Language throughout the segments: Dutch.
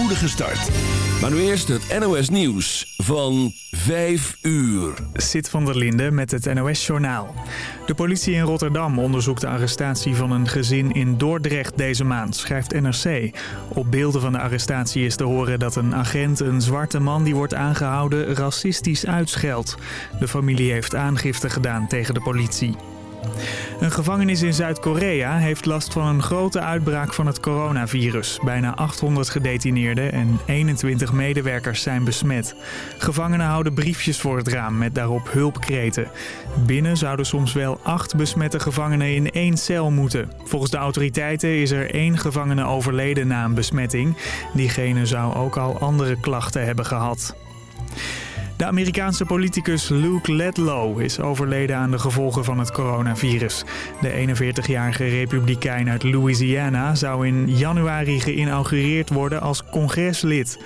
spoedige start. Maar nu eerst het NOS Nieuws van 5 uur. Sit van der Linde met het NOS Journaal. De politie in Rotterdam onderzoekt de arrestatie van een gezin in Dordrecht deze maand, schrijft NRC. Op beelden van de arrestatie is te horen dat een agent een zwarte man die wordt aangehouden racistisch uitscheldt. De familie heeft aangifte gedaan tegen de politie. Een gevangenis in Zuid-Korea heeft last van een grote uitbraak van het coronavirus. Bijna 800 gedetineerden en 21 medewerkers zijn besmet. Gevangenen houden briefjes voor het raam met daarop hulpkreten. Binnen zouden soms wel acht besmette gevangenen in één cel moeten. Volgens de autoriteiten is er één gevangene overleden na een besmetting. Diegene zou ook al andere klachten hebben gehad. De Amerikaanse politicus Luke Ledlow is overleden aan de gevolgen van het coronavirus. De 41-jarige republikein uit Louisiana zou in januari geïnaugureerd worden als congreslid.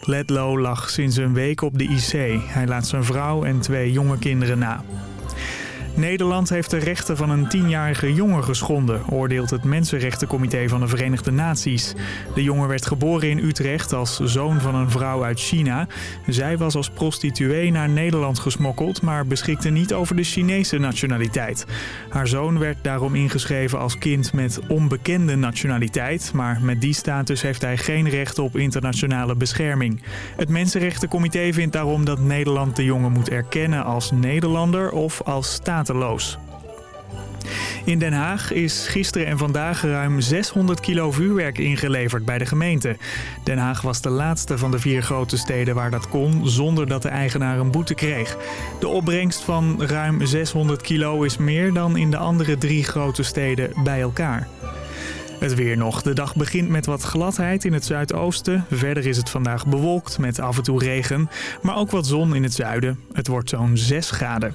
Ledlow lag sinds een week op de IC. Hij laat zijn vrouw en twee jonge kinderen na. Nederland heeft de rechten van een tienjarige jongen geschonden, oordeelt het Mensenrechtencomité van de Verenigde Naties. De jongen werd geboren in Utrecht als zoon van een vrouw uit China. Zij was als prostituee naar Nederland gesmokkeld, maar beschikte niet over de Chinese nationaliteit. Haar zoon werd daarom ingeschreven als kind met onbekende nationaliteit, maar met die status heeft hij geen recht op internationale bescherming. Het Mensenrechtencomité vindt daarom dat Nederland de jongen moet erkennen als Nederlander of als staat in Den Haag is gisteren en vandaag ruim 600 kilo vuurwerk ingeleverd bij de gemeente. Den Haag was de laatste van de vier grote steden waar dat kon zonder dat de eigenaar een boete kreeg. De opbrengst van ruim 600 kilo is meer dan in de andere drie grote steden bij elkaar. Het weer nog. De dag begint met wat gladheid in het zuidoosten. Verder is het vandaag bewolkt met af en toe regen, maar ook wat zon in het zuiden. Het wordt zo'n 6 graden.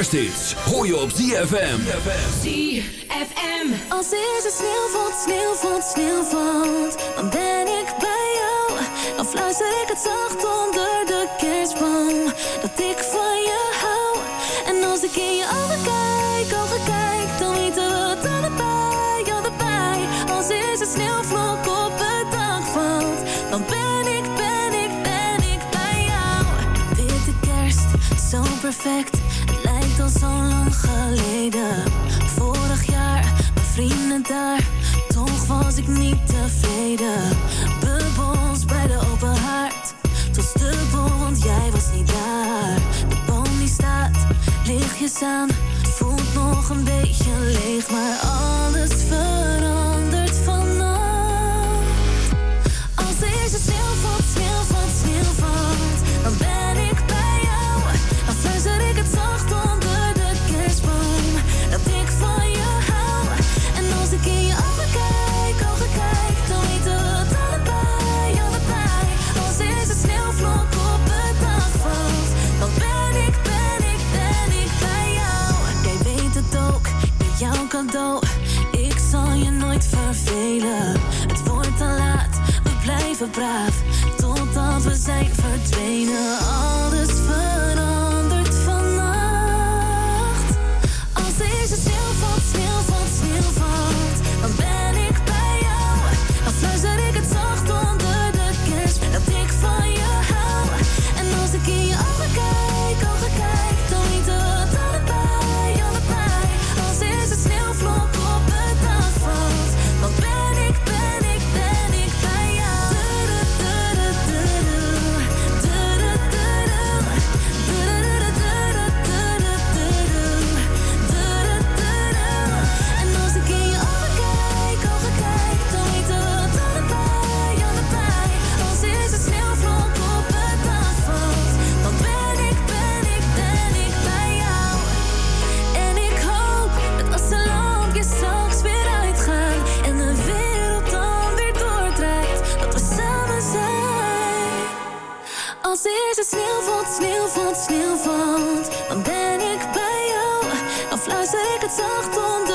kersthits. Hoor je op ZFM. ZFM. Als is het sneeuwvalt, sneeuwvalt, sneeuwvalt. Dan ben ik bij jou. Dan fluister ik het zacht onder de kerstboom. Dat ik van je hou. En als ik in je ogen kijk, ogen kijk. Dan weten we het allebei. Als is het sneeuwvlok op het dag valt. Dan ben ik, ben ik, ben ik bij jou. Witte kerst, zo perfect Vorig jaar, mijn vrienden daar, toch was ik niet tevreden. Bubbels bij de open haard, tot stubbel, want jij was niet daar. De boom die staat, lichtjes aan, voelt nog een beetje leeg, maar Tot Totdat we zijn verdwenen, alles als het sneeuw valt, dan ben ik bij jou. Dan fluister ik het zacht onder.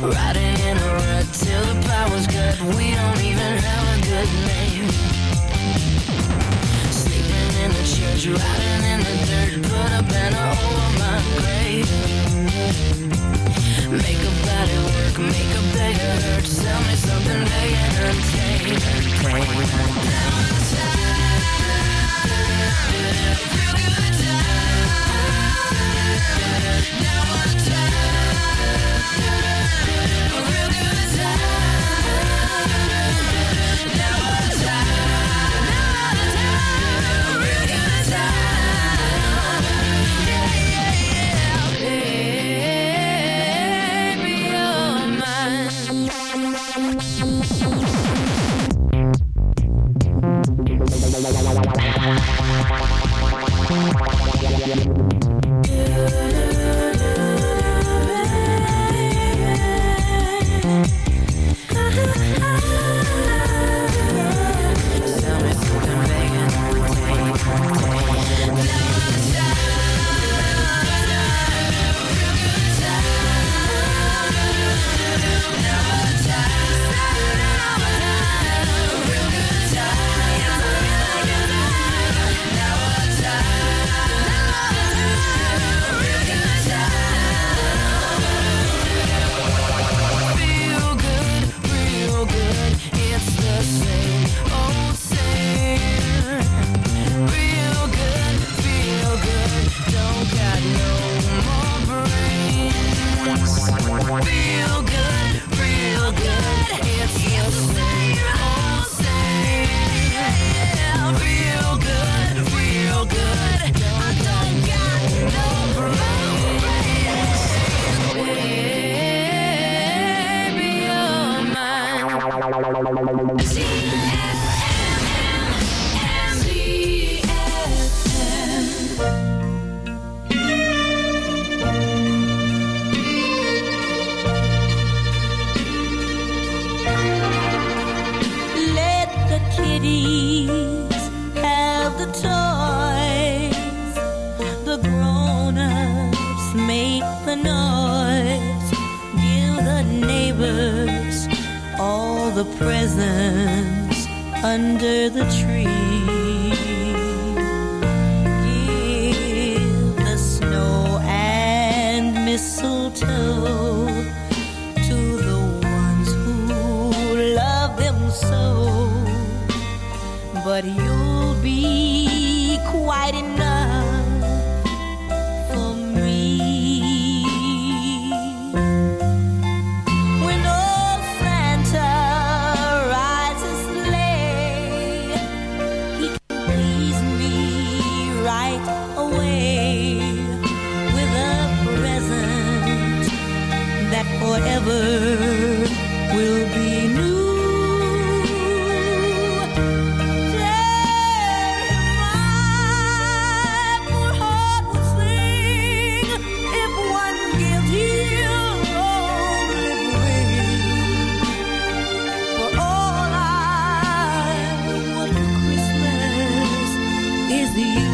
Riding in a rut till the power's cut. We don't even have a good name. Sleeping in the church, riding in the dirt. Put a banner over my grave. Make a body work, make a beggar hurt. Sell me something they entertain. Down is the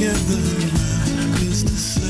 together is the sun.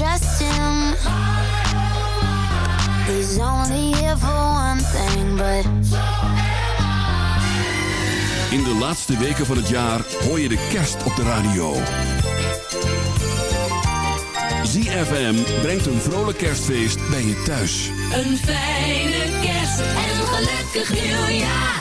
Trust him. He's only here for one thing, but In de laatste weken van het jaar hoor je de kerst op de radio. ZFM brengt een vrolijk kerstfeest bij je thuis. Een fijne kerst en een gelukkig nieuwjaar.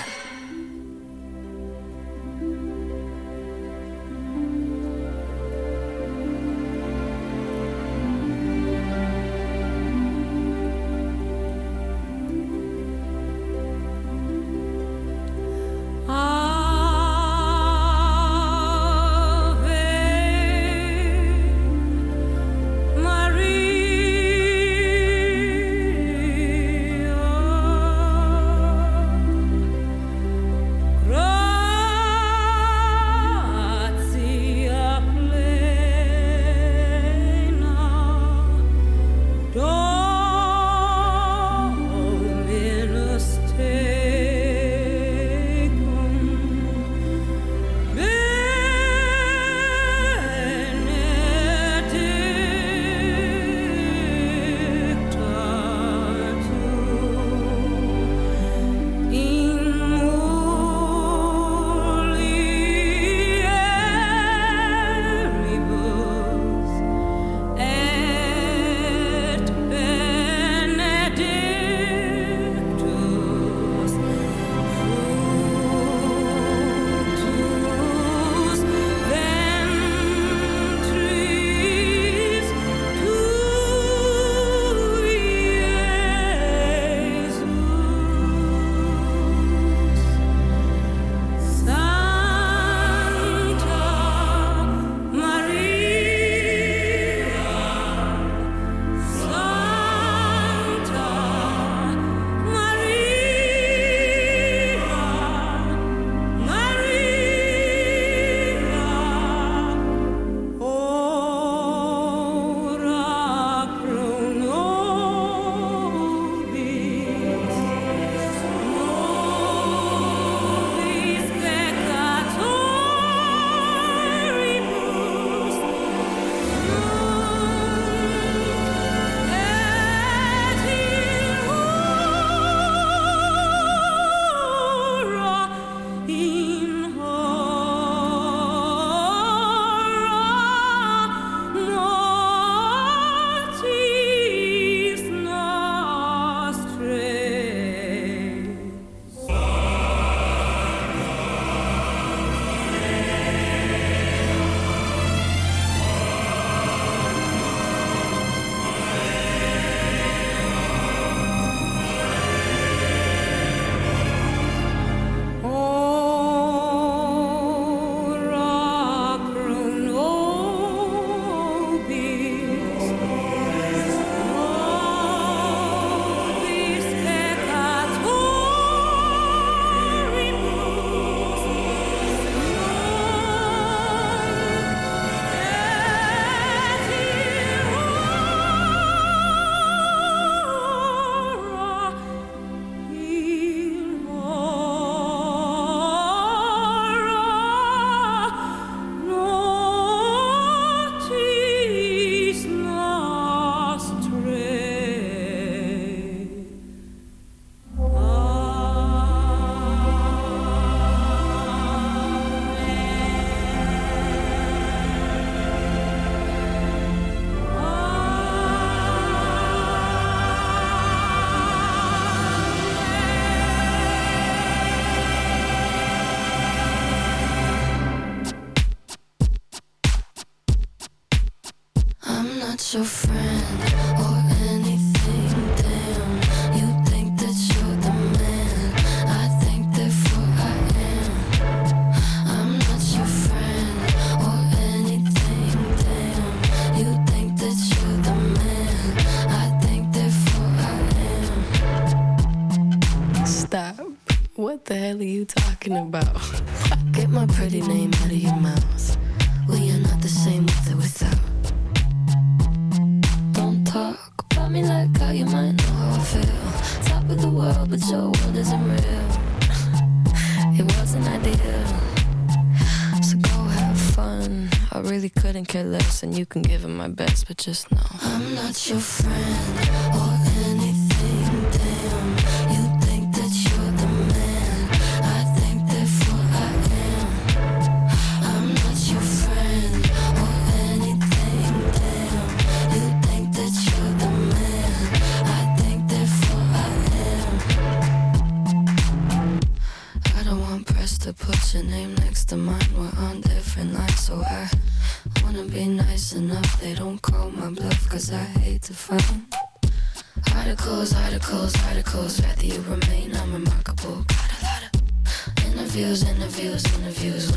but just know I'm not your friend or anything.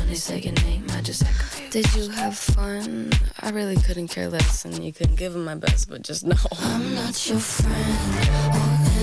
name, I just. Did you have fun? I really couldn't care less, and you couldn't give him my best, but just know. I'm not your friend.